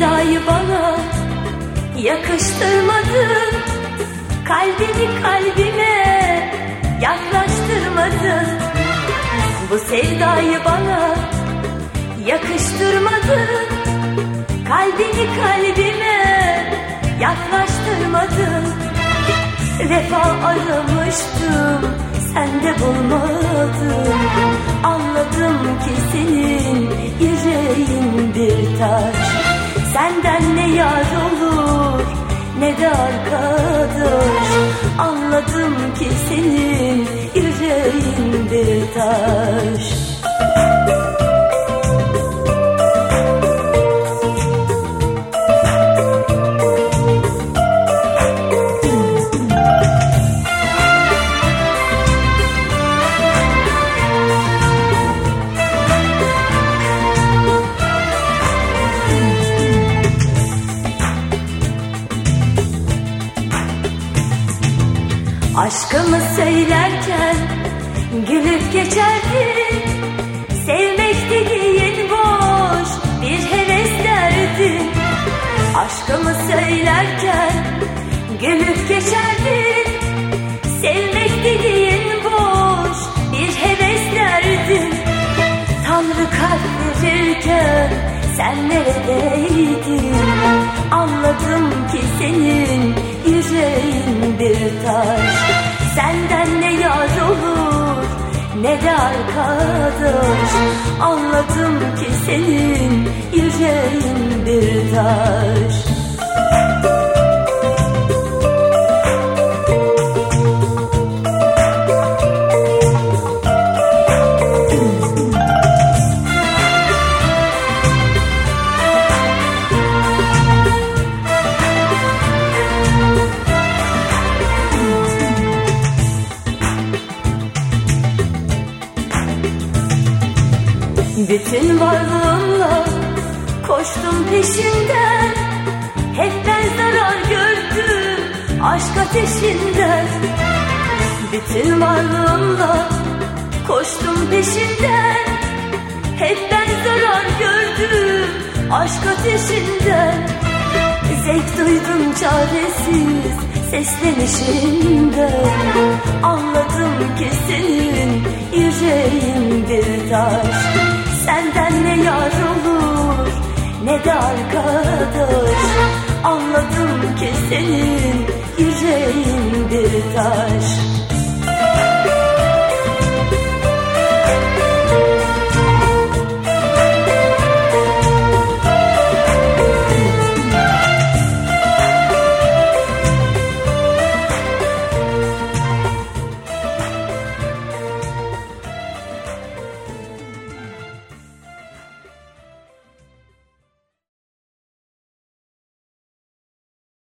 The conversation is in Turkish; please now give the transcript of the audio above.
sevdayı bana yakıştırmadın Kalbini kalbime yaklaştırmadın Bu sevdayı bana yakıştırmadın Kalbini kalbime yaklaştırmadın Vefa aramıştım sende bulmadım Anladım ki Anladım ki senin yüreğin bir taş Aşkımı söylerken gülüp geçerdi Sevmek dediğin taş Senden ne yar olur ne de arkadaş. Anladım ki senin yüreğin bir taş Bütün varlığımla koştum peşinden. Hep ben zarar gördüm aşk ateşinden. Bütün varlığımla koştum peşinden. Hep ben zarar gördüm aşk ateşinden. Zevk duydum çaresiz seslenişinden Anladım ki senin yüreğin bir taş ne de arkadaş Anladım ki senin